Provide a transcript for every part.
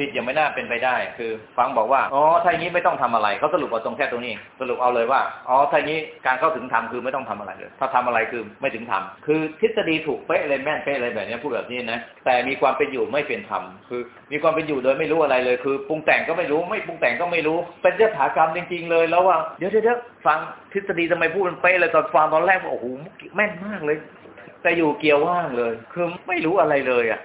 ผิดยังไม่น่าเป็นไปได้ คือฟังบอกว่าอ๋อถ้าอย่างนี้ไม่ต้องทำอะไรเขาสรุปเอาตรงแค่ตรงนี้ สรุปเอาเลยว่าอ๋อถ้าอย่างนี้การเข้าถึงธรรมคือไม่ต้องทำอะไรเลย ถ้าทำอะไรคือไม่ถึงธรรมคือทฤษฎีถูกเป๊ะเลยแม่นเป๊ะเลยแบบนี้พูดแบบนี้นะแต่มีความเป็นอยู่ไม่เป็นธรรมคือ มีความเป็นอยู่โดยไม่รู้อะไรเลย คือปรุงแต่งก็ไม่รู้ไม่ปรุงแต่งก็ไม่รู้ เป็นยถากรรมจริง ๆ เลยแล้วว่าเดี๋ยวเดี๋ยวฟังทฤษฎีทำไมพูดมันเป๊ะเลยตอนฟังตอนแรกว่าโอ้โหแม่นมากเลย แต่อยู่เกียวว่างเลย คือไม่รู้อะไรเลยอะ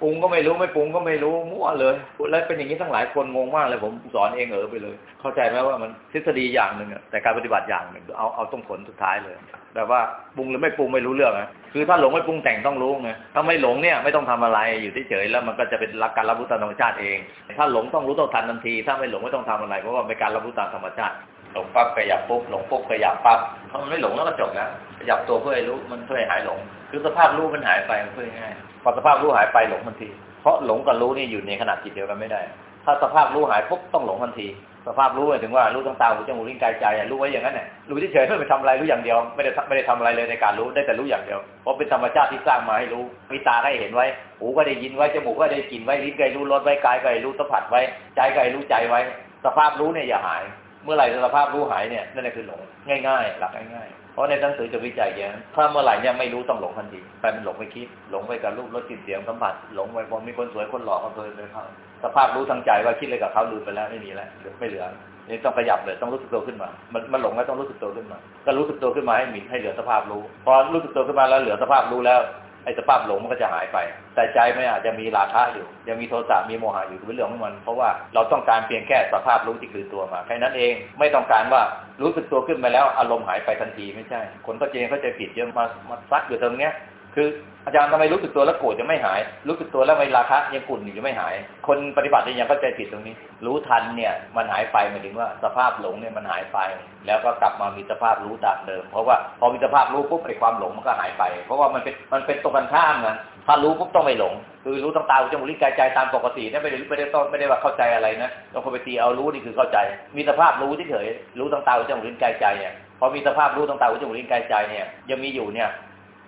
ปรุงก็ไม่รู้ไม่ปรุงก็ไม่รู้มั่วเลยแล้วเป็นอย่างนี้ทั้งหลายคนงงมากเลยผมสอนเองเออไปเลย เข้าใจไหมว่ามันทฤษฎีอย่างหนึ่งแต่การปฏิบัติอย่างหนึ่งเอาเอาตรงผลสุดท้ายเลย แต่ว่าปรุงหรือไม่ปรุงไม่รู้เรื่องนะคือถ้าหลงไม่ปรุงแต่งต้องรู้ไงถ้าไม่หลงเนี่ยไม่ต้องทำอะไรอยู่เฉยๆแล้วมันก็จะเป็นรักการรับรู้ตามธรรมชาติเอง ถ้าหลงต้องรู้ต้องทันทันที ถ้าไม่หลงไม่ต้องทำอะไรเพราะว่าเป็นการรับรู้ตามธรรมชาติหลงปั๊บขยับปุ๊บหลงปุ๊บขยับปั๊บถ้ามันไม่หลงแล้วก็จบแล้วขยับตัวเพื่อให้รู้มันเพื่อให้หายหลง คือสภาพรู้มันหายไปมันเพื่อง่ายพอสภาพรู้หายไปหลงทันที เพราะหลงกับรู้นี่อยู่ในขนาดจิตเดียวกันไม่ได้ ถ้าสภาพรู้หายปุ๊บต้องหลงทันที สภาพรู้หมายถึงว่ารู้ตั้งตาหูจมูกลิ้นกายใจรู้ไว้อย่างนั้นแหละรู้เฉยๆไม่ไปทำอะไรรู้อย่างเดียว ไม่ได้ไม่ได้ทำอะไรเลยในการรู้ได้แต่รู้อย่างเดียว เพราะเป็นธรรมชาติที่สร้างมาให้รู้มีตาให้เห็นไว้หูก็ได้ยินไว้จมูกก็ได้กลิ่นไว้ลิ้นก็รู้รสไว้กายก็รู้สัมผัสไว้ใจก็รู้ใจไว้ สภาพรู้เนี่ยอย่าหาย เมื่อไหร่สภาพรู้หายเนี่ยนั่นแหละคือหลงง่ายๆ หลักง่ายๆเพราะในหนังสือจะวิจัยอย่างถ้าเมื่อไหร่เนี่ยไม่รู้ต้องหลงทันทีไปมันหลงไปคิดหลงไปกับรูปรสกลิ่นเสียงสัมผัสหลงไปพอมีคนสวยคนหล่อก็เพลินเลยครับสภาพรู้ทางใจว่าคิดอะไรกับเขาลืมไปแล้วไม่มีแล้วไม่เหลือนี่ต้องขยับเลยต้องรู้สึกตัวขึ้นมา มันมันหลงแล้วต้องรู้สึกตัวขึ้นมา ก็รู้สึกตัวขึ้นมาให้มีให้เหลือสภาพรู้ พอรู้สึกตัวขึ้นมาแล้วเหลือสภาพรู้แล้ว ไอ้สภาพหลงมันก็จะหายไป แต่ใจไม่อาจจะมีราคะอยู่ ยังมีโทสะมีโมหะอยู่เป็นเรื่องของมัน เพราะว่าเราต้องการเพียงแค่สภาพรู้ที่คือตัวมาแค่นั้นเองไม่ต้องการว่ารู้สึกตัวขึ้นมาแล้วอารมณ์หายไปทันทีไม่ใช่ คนก็เจงเข้าใจผิดเยอะมามาซักอยู่ตรงเนี้ย คืออาจารย์ทำไมรู้สึกตัวแล้วโกรธยังไม่หาย รู้สึกตัวแล้วไม่ราคะยังขุ่นอยู่ยังไม่หาย คนปฏิบัติเนี่ยยังเข้าใจผิดตรงนี้ รู้ทันเนี่ยมันหายไปหมายถึงว่าสภาพหลงเนี่ยมันหายไป แล้วก็กลับมามีสภาพรู้ตามเดิม เพราะว่าพอมีสภาพรู้ปุ๊บไอ้ความหลงมันก็หายไป เพราะว่ามันเป็นมันเป็นตรงกันข้ามนะถ้ารู้ปุ๊บต้องไม่หลง คือรู้ตั้งตาหูจมูกลิ้นกายใจตามปกติเนี่ยไม่ได้ไม่ได้ต้องไม่ได้ว่าเข้าใจอะไรนะต้องคนไปตีเอารู้นี่คือเข้าใจ มีสภาพรู้ที่เฉยรู้ตั้งตาหูจมูกลิ้นกายใจเนี่ยพอมีสภาพรู้ตั้งตาจมูกลิ้นกายใจเนี่ยยังมีอยู่เนี่ย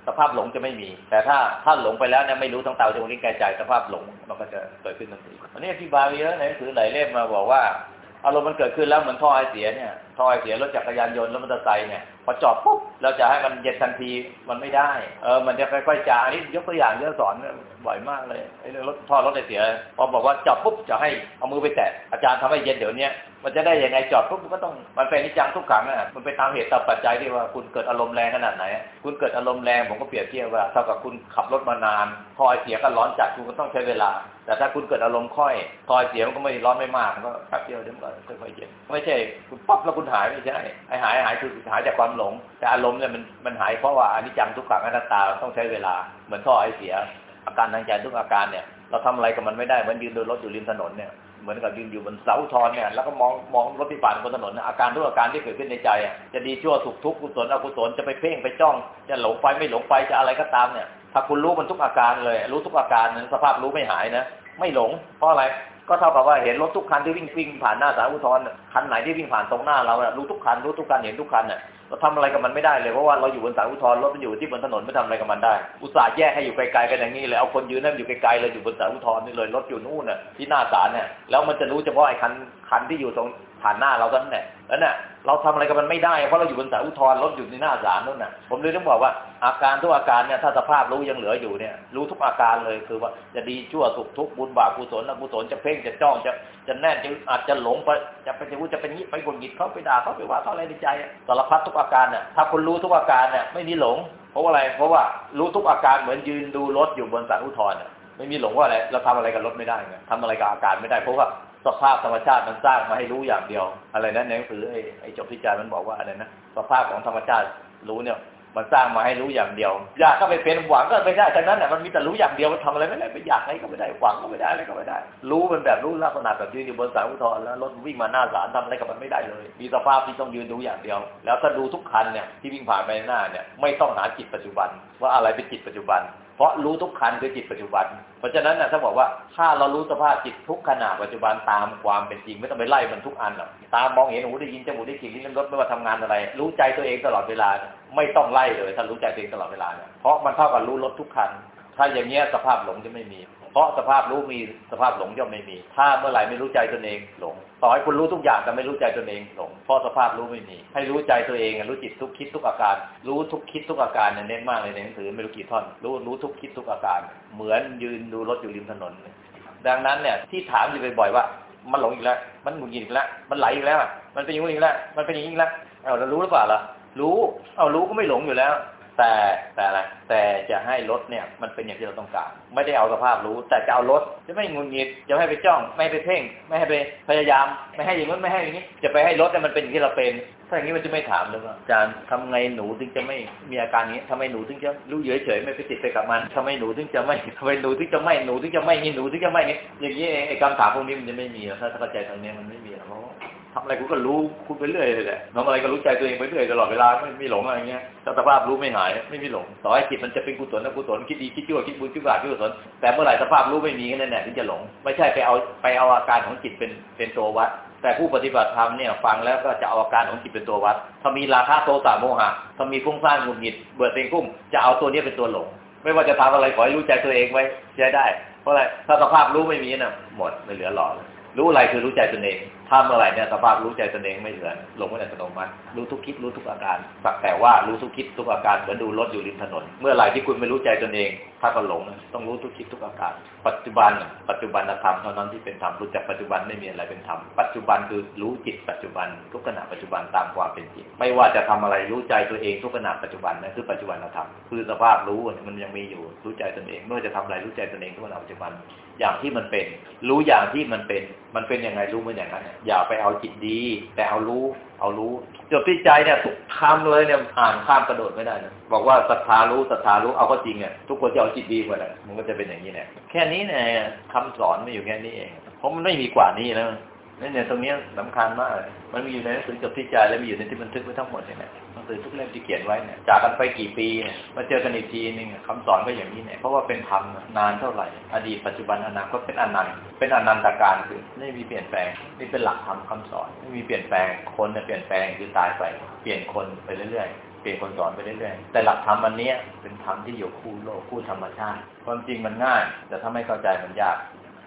สภาพหลงจะไม่มี แต่ถ้าถ้าหลงไปแล้วเนี่ยไม่รู้ทั้งตาจมูกลิ้นกายใจสภาพหลงมันก็จะเกิดขึ้นทันทีอันนี้อธิบายเยอะในหนังสือหลายเล่มมาบอกว่าอารมณ์มันเกิดขึ้นแล้วเหมือนท่อไอเสียเนี่ยท่อไอเสียรถจักรยานยนต์รถมอเตอร์ไซค์เนี่ย พอจอดปุ๊บเราจะให้มันเย็นทันทีมันไม่ได้ เออ มันจะค่อยๆจางนนี้ยกตัวอย่างเยอะสอนบ่อยมากเลยไอ้เรื่องรถท่อรถไอเสียพอบอกว่าจอดปุ๊บจะให้เอามือไปแตะอาจารย์ทำให้เย็นเดี๋ยวนี้มันจะได้ยังไงจอดปุ๊บมันก็ต้องมันเป็นนิจังทุกขังอะมันเป็นตามเหตุตามปัจจัยที่ว่าคุณเกิดอารมณ์แรงขนาดไหน คุณเกิดอารมณ์แรงผมก็เปรียบเทียบว่าเท่ากับคุณขับรถมานานพอไอเสียก็ร้อนจัดคุณก็ต้องใช้เวลา แต่ถ้าคุณเกิดอารมณ์ค่อยพอไอเสียมันก็ไม่ร้อนไม่มากมันก็แป๊บเดียวเดี๋ยวมันก็ค่อยๆเย็นไม่ใช่คุณปั๊บแล้วคุณหายไม่ใช่ไอหายหายคือหายจากความหลง แต่อารมณ์เนี่ยมันมันหายเพราะว่าอนิจจังทุกขังอนัตตาต้องใช้เวลา เหมือนท่อไอเสีย อาการทางใจทุกอาการเนี่ย เราทำอะไรกับมันไม่ได้เหมือนยืนดูรถอยู่ริมถนนเนี่ยเหมือนกับยืนอยู่บนเสาทอนเนี่ยแล้วก็มองมองรถที่ผ่านบนถนนอาการทุกอาการที่เกิดขึ้นในใจอะจะดีชั่วสุขทุกข์กุศลอกุศลจะไปเพ่งไปจ้อง จะหลงไปไม่หลงไปจะอะไรก็ตามเนี่ย ถ้าคุณรู้มันทุกอาการเลย รู้ทุกอาการนั้นสภาพรู้ไม่หายนะไม่หลง เพราะอะไรก็เท่ากับว่าเห็นรถทุกคันที่วิ่งวิ่งผ่านหน้าสาอุทรคันไหนที่วิ่งผ่านตรงหน้าเรารู้ทุกคันรู้ทุกคันเห็นทุกคันเนี่ย เราทำอะไรกับมันไม่ได้เลยเพราะว่าเราอยู่บนสายอุทธรรถมันอยู่ที่บนถนนไม่ทำอะไรกับมันได้ อุตส่าห์แยกให้อยู่ไกลๆกันอย่างนี้เลยเอาคนยืนนั่นอยู่ไกลๆเลยอยู่บนสายอุทธรนี่เลยรถอยู่นู่นน่ะที่หน้าศาลเนี่ยแล้วมันจะรู้เฉพาะไอ้คันคันที่อยู่ตรงผ่านหน้าเรากันเนี่ยแล้วเนี่ยเราทำอะไรกับมันไม่ได้เพราะเราอยู่บนสายอุทธรรถอยู่ในหน้าศาลนู่นน่ะผมเลยต้องบอกว่าอาการทุกอาการเนี่ยถ้าสภาพรู้ยังเหลืออยู่เนี่ยรู้ทุกอาการเลยคือว่าจะดีชั่วสุขทุกบุญบาปกุศลอกุศลจะเพ่งจะจ้องจะจะแน่นจะอาจจะหลงไปจะไปจะรู้จะเป็นนี้ไปกดหงิดเขาไปด่าเขาไปว่าเขาอะไรในใจสารพัดทุกอาการเนี่ยถ้าคุณรู้ทุกอาการเนี่ยไม่มีหลง เพราะอะไร เพราะว่ารู้ทุกอาการเหมือนยืนดูรถอยู่บนสารอุทธรณ์ไม่มีหลงว่าอะไรเราทำอะไรกับรถไม่ได้ไงทำอะไรกับอาการไม่ได้ เพราะว่าสภาพธรรมชาติมันสร้างมาให้รู้อย่างเดียว อะไรนั้นในหนังสือไอ้ไอ้จบพิจารมันบอกว่าอะไรนะสภาพของธรรมชาติรู้เนี่ย มันสร้างมาให้รู้อย่างเดียว อยากก็ไปเป็นหวังก็ไม่ได้ฉะนั้นเนี่ยมันมีแต่รู้อย่างเดียวมันทำอะไรไม่ได้ไปอยากอะไรก็ไม่ได้หวังก็ไม่ได้อะไรก็ไม่ได้ รู้มันแบบรู้ลักษณะแบบยืนอยู่บนสายอุทธรแล้วรถวิ่งมาหน้าศาลทำอะไรกับมันไม่ได้เลย มีสภาพที่ต้องยืนดูอย่างเดียว แล้วถ้าดูทุกคันเนี่ยที่วิ่งผ่านไปหน้าเนี่ยไม่ต้องหาจิตปัจจุบัน ว่าอะไรเป็นจิตปัจจุบัน เพราะรู้ทุกคันคือจิตปัจจุบัน เพราะฉะนั้นนะถ้าบอกว่าถ้าเรารู้สภาพจิตทุกขณะปัจจุบันตามความเป็นจริง ไม่ต้องไปไล่มันทุกอันหรอกตามมองเห็นหูได้ยินจมูกได้กลิ่นลิ้นรสไม่ว่าทำงานอะไร รู้ใจตัวเองตลอดเวลา ไม่ต้องไล่เลยถ้ารู้ใจตัวเองตลอดเวลาเนี่ยเพราะมันเท่ากับรู้รถทุกคันถ้าอย่างเงี้ยสภาพหลงจะไม่มี ราะสภาพรู้มีสภาพหลงย่อมไม่มี ถ้าเมื่อไหร่ไม่รู้ใจตนเองหลง ต่อให้คุณรู้ทุกอย่างแต่ไม่รู้ใจตนเองหลง เพราะสภาพรู้ไม่มี ให้รู้ใจตัวเองรู้จิตทุกคิดทุกอาการ รู้ทุกคิดทุกอาการเนี่ยเน้นมากเลยในหนังสือไม่รู้กี่ท่อน รู้รู้ทุกคิดทุกอาการ เหมือนยืนดูรถอยู่ริมถนน ดังนั้นเนี่ยที่ถามอยู่บ่อยๆว่า มันหลงอีกแล้ว มันหงุดหงิดอีกแล้ว มันไหลอีกแล้ว มันเป็นอย่างนี้อีกแล้ว มันเป็นอย่างนี้อีกแล้ว เอาเรารู้หรือเปล่าล่ะ รู้ เอารู้ก็ไม่หลงอยู่แล้ว แต่แต่อะไรแต่จะให้รถเนี่ยมันเป็นอย่างที่เราต้องการ ไม่ได้เอาสภาพรู้ แต่จะเอารถจะไม่งุนงิดจะไม่ให้ไปจ้องไม่ไปเพ่ง ไม่ให้ไปพยายาม ไม่ให้อย่างนู้นไม่ให้อย่างนี้ จะไปให้รถเนี่ยมันเป็นอย่างที่เราเป็นถ้าอย่างนี้มันจะไม่ถามเลยว่าอาจารย์ทำไงหนูถึงจะไม่มีอาการนี้ทำไมหนูถึงจะรู้เฉยเฉยไม่ไปติดไปกับมันทำไมหนูถึงจะไม่ทำไมหนูถึงจะไม่หนูถึงจะไม่นี่หนูถึงจะไม่นี่อย่างนี้ไอ้คำถามพวกนี้มันจะไม่มีถ้าเข้าใจทางนี้มันไม่มีเพราะ ทำอะไรคุณก็รู้คุณไปเรื่อยเลยแหละทำอะไรก็รู้ใจตัวเองไปเรื่อยตลอดเวลาไม่มีหลงอะไรเงี้ยสภาพรู้ไม่หายไม่มีหลงต่อให้จิตมันจะเป็นกุศลนะกุศลคิดดีคิดชั่วคิดบุญคิดบาปคิดกุศลแต่เมื่อไหร่สภาพรู้ไม่มีนั่นแหละถึงจะหลง ไม่ใช่ไปเอาไปเอาอาการของจิตเป็นเป็นตัววัด แต่ผู้ปฏิบัติธรรมเนี่ยฟังแล้วก็จะเอาอาการของจิตเป็นตัววัด ถ้ามีราคะโทสะโมหะถ้ามีฟุ้งซ่านหงุดหงิดเบื่อเต็งกุ้มจะเอาตัวนี้เป็นตัวหลง ไม่ว่าจะทำอะไรขอให้รู้ใจตัวเองไว้ใช้ได้ เพราะอะไรถ้าสภาพรู้ไม่มีน่ะหมดไม่เหลือหลอรู้อะไรคือรู้ใจตนเอง ถ้าเมื่อไหร่เนี่ยสภาพรู้ใจตนเองไม่เหลือลงไม่ได้อัตโนมัติรู้ทุกคิดรู้ทุกอาการสักแต่ว่ารู้ทุกคิดทุกอาการเหมือนดูรถอยู่ริมถนน เมื่อไหร่ที่คุณไม่รู้ใจตนเอง ถ้าก็หลงต้องรู้ทุกคิดทุกอาการ ปัจจุบัน ปัจจุบันธรรมเท่านั้นที่เป็นธรรมรู้จักปัจจุบันไม่มีอะไรเป็นธรรมปัจจุบันคือรู้จิตปัจจุบัน ทุกขณะปัจจุบันตามความเป็นจริงไม่ว่าจะทำอะไรรู้ใจตัวเองทุกขณะปัจจุบันนั่นคือปัจจุบันธรรมคือสภาพรู้มันยังมีอยู่รู้ใจตนเองเมื่อจะทำอะไรรู้ใจตนเองทุกขณะปัจจุบันอย่างที่มันเป็น รู้อย่างที่มันเป็น มันเป็นยังไงรู้มันอย่างนั้นอย่าไปเอาจิตดี แต่เอารู้ เอารู้จบที่ใจเนี่ยทุกคำเลยเนี่ยอ่านข้ามกระโดดไม่ได้นะบอกว่าศรัทธารู้ศรัทธารู้เอาก็จริงอะทุกคนจะเอาจิตดีกว่าแหละมันก็จะเป็นอย่างนี้แหละแค่นี้เนี่ยคำสอนไม่อยู่แค่นี้เองเพราะมันไม่มีกว่านี้แล้ว นี่เนี่ยตรงนี้สำคัญมากมันมีอยู่ในหนังสือจบที่ใจและมีอยู่ในที่บันทึกไว้ทั้งหมดเนี่ยหนังสือทุกเล่มที่เขียนไว้เนี่ยจากกันไปกี่ปีเนี่ยมาเจอกันอีกทีนึงคำสอนก็อย่างนี้เนี่ยเพราะว่าเป็นธรรมนานเท่าไหร่ อดีตปัจจุบันอนาคตเป็นอนันต์เป็นอนันตการคือไม่มีเปลี่ยนแปลงนี่เป็นหลักธรรมคาสอนไม่มีเปลี่ยนแปลงคนเนี่ยเปลี่ยนแปลงคือตายไปเปลี่ยนคนไปเรื่อยๆเปลี่ยนคนสอนไปเรื่อยๆ แต่หลักธรรมอันนี้เป็นธรรมที่อยู่คู่โลกคู่ธรรมชาติ ความจริงมันง่าย แต่ถ้าไม่เข้าใจมันยาก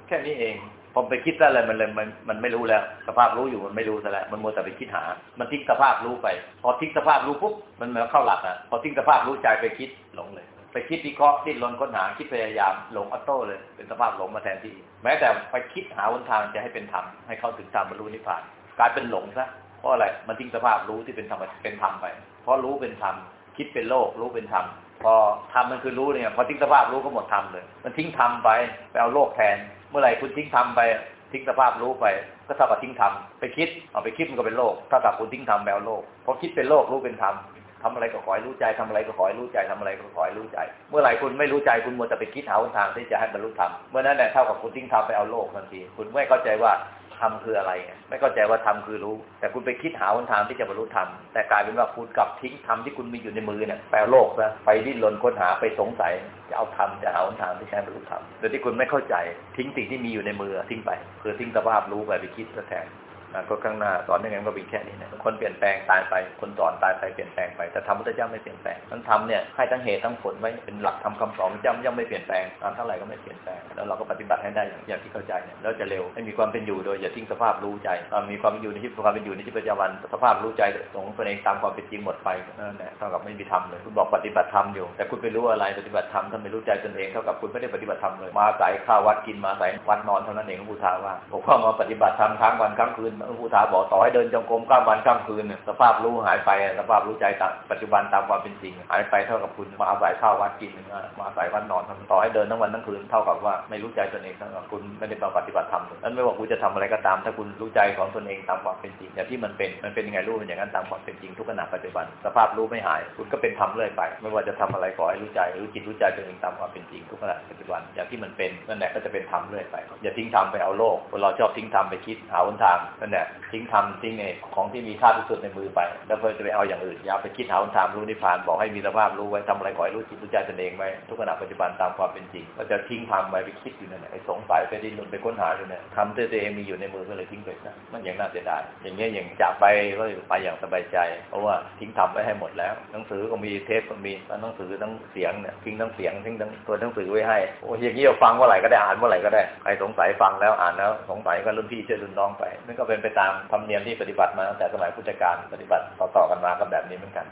แค่นี้เอง พอไปคิดอะไรมันเลยมันมันไม่รู้แล้ว สภาพรู้อยู่มันไม่รู้ซะแล้วมันมัวแต่ไปคิดหา มันทิ้งสภาพรู้ไป พอทิ้งสภาพรู้ปุ๊บมันมาเข้าหลักอะพอทิ้งสภาพรู้ใจไปคิดหลงเลย ไปคิดวิเคราะห์ดิ้นรนค้นหาคิดพยายามหลงออโต้เลย เป็นสภาพหลงมาแทนที่ แม้แต่ไปคิดหาหนทางจะให้เป็นธรรมให้เข้าถึงธรรมบรรลุนิพพาน กลายเป็นหลงซะเพราะอะไรมันทิ้งสภาพรู้ที่เป็นธรรมเป็นธรรมไป เพราะรู้เป็นธรรมคิดเป็นโลกรู้เป็นธรรม พอธรรมมันคือรู้เนี่ยพอทิ้งสภาพรู้ก็หมดธรรมเลย มันทิ้งธรรมไปไปเอาโลกแทน เมื่อไหร่คุณทิ้งธรรมไปทิ้งสภาพรู้ไป ก็เท่ากับทิ้งธรรมไปคิดเอาไปคิดมันก็เป็นโลกเท่ากับคุณทิ้งธรรมแปลโลกพอคิดเป็นโลกรู้เป็นธรรมทำอะไรก็ขอให้รู้ใจทำอะไรก็ขอให้รู้ใจทำอะไรก็ขอให้รู้ใจ เมื่อไหร่คุณไม่รู้ใจคุณมัวแต่ไปคิดหาทางที่จะให้บรรลุธรรมเมื่อนั้นแหละเท่ากับคุณทิ้งธรรมไปเอาโลกทันทีคุณไม่เข้าใจว่า ธรรมคืออะไรไม่เข้าใจว่าธรรมคือรู้ แต่คุณไปคิดหาหนทางที่จะบรรลุธรรมแต่กลายเป็นว่าคุณกลับทิ้งธรรมที่คุณมีอยู่ในมือเนี่ยแปลโลกซะไปดิ้นรนค้นหาไปสงสัยจะเอาธรรมจะหาหนทางที่ใช้บรรลุธรรมโดยที่คุณไม่เข้าใจ ทิ้งสิ่งที่มีอยู่ในมือทิ้งไปคือทิ้งสภาพรู้ไปไปคิดแทน ก็ข้างหน้าสอนยังไงก็เป็นแค่นี้นะคนเปลี่ยนแปลงตายไป คนสอนตายไปเปลี่ยนแปลงไป แต่ธรรมพุทธเจ้าไม่เปลี่ยนแปลงทั้งธรรมเนี่ยให้ทั้งเหตุทั้งผลไว้เป็นหลักธรรมคาสอนเจ้าย่อมไม่เปลี่ยนแปลงตามเท่าไหร่ก็ไม่เปลี่ยนแปลงแล้วเราก็ปฏิบัติให้ได้อย่างที่เข้าใจเนี่ยแล้วจะเร็วให้มีความเป็นอยู่โดยอย่าทิ้งสภาพรู้ใจมีความเป็นอยู่ในชีวิตความเป็นอยู่ในชีวิตประจำวันสภาพรู้ใจของตนเองตามความเป็นจริงหมดไปนั่นแหละเท่ากับไม่มีธรรมเลยคุณบอกปฏิบัติธรรมอยู่ แต่คุณไปรู้อะไรปฏิบัติธรรมถ้าไม่รู้ใจตนเองเท่ากับคุณไม่ได้ปฏิบัติธรรมเลยมาใส่ข้าววัดกินมาใส่วัดนอนเท่านั้นเองหลวงปู่ทาว่าผมเข้ามาปฏิบัติธรรมค้งวันค้งคืนหลวงปู่ทาบอกต่อให้เดินจงกรมก้าวันก้าคืนสภาพรู้หายไปสภาพรู้ใจตามปัจจุบันตามความเป็นจริง หายไปเท่ากับคุณมาอาศัยข้าววัดกินมาอาศัยวัดนอนต่อให้เดินทั้งวันทั้งคืนเท่ากับว่าไม่รู้ใจตนเองเท่ากับคุณไม่ได้ปฏิบัติธรรมนั้นไม่ว่าคุณจะทำอะไรก็ตาม ถ้าคุณรู้ใจของตนเองตามความเป็นจริงอย่างที่มันเป็นมันเป็นยังไงรู้เป็นอย่างนั้นตามความเป็นจริงทุกขณะปัจจุบัน สภาพรู้ไม่หาย คุณก็เป็นธรรมเรื่อยไป ไม่ว่าจะทำอะไรขอให้รู้ใจรู้จิตรู้ใจตนเองตามความเป็นจริงทุกขณะปัจจุบันอย่างที่มันเป็นนั่นแหละก็จะเป็นธรรมเรื่อยไปอย่าทิ้งธรรมไปเอาโลกคนเราชอบทิ้งธรรมไปคิดหาหนทางนั่นแหละทิ้งทำทิ้งไอ้ของที่มีค่าที่สุดในมือไป แล้วเพื่อจะไปเอาอย่างอื่นอย่าไปคิดหาหนทางรู้นิพพานบอกให้มีสภาพรู้ไว้ทำอะไรขอให้รู้จิตรู้ใจตนเองไว้ทุกขณะปัจจุบันตามความเป็นจริงก็จะทิ้งทำไว้ไปคิดอยู่นั่นแหละไอ้สงสัยไปดิ้นรนไปค้นหาอยู่เนี่ยทำตัวเองมีอยู่ในมือก็เลยทิ้งไปนะมันย่างน่าเสียดายอย่างเงี้ยอย่างจากไปก็ไปอย่างสบายใจ เพราะว่าทิ้งทำไว้ให้หมดแล้ว หนังสือก็มีเทปก็มีแล้วหนังสือทั้งเสียงเนี่ยทิ้งทั้งเสียงทิ้งทั้งตัวหนังสือไว้ให้โอ้ยอย่างนี้เราฟังเมื่อไหร่ก็ได้อ่านเมื่อไหร่ก็ได้ใครสงสัยฟังแล้วอ่านแล้วสงสัยก็รุ่นพี่ช่วยรุ่นน้องไปนั่นก็เป็นไปตามธรรมเนียมที่ปฏิบัติมาตั้งแต่สมัยพุทธกาลปฏิบัติต่อๆกันมาก็แบบนี้เหมือนกัน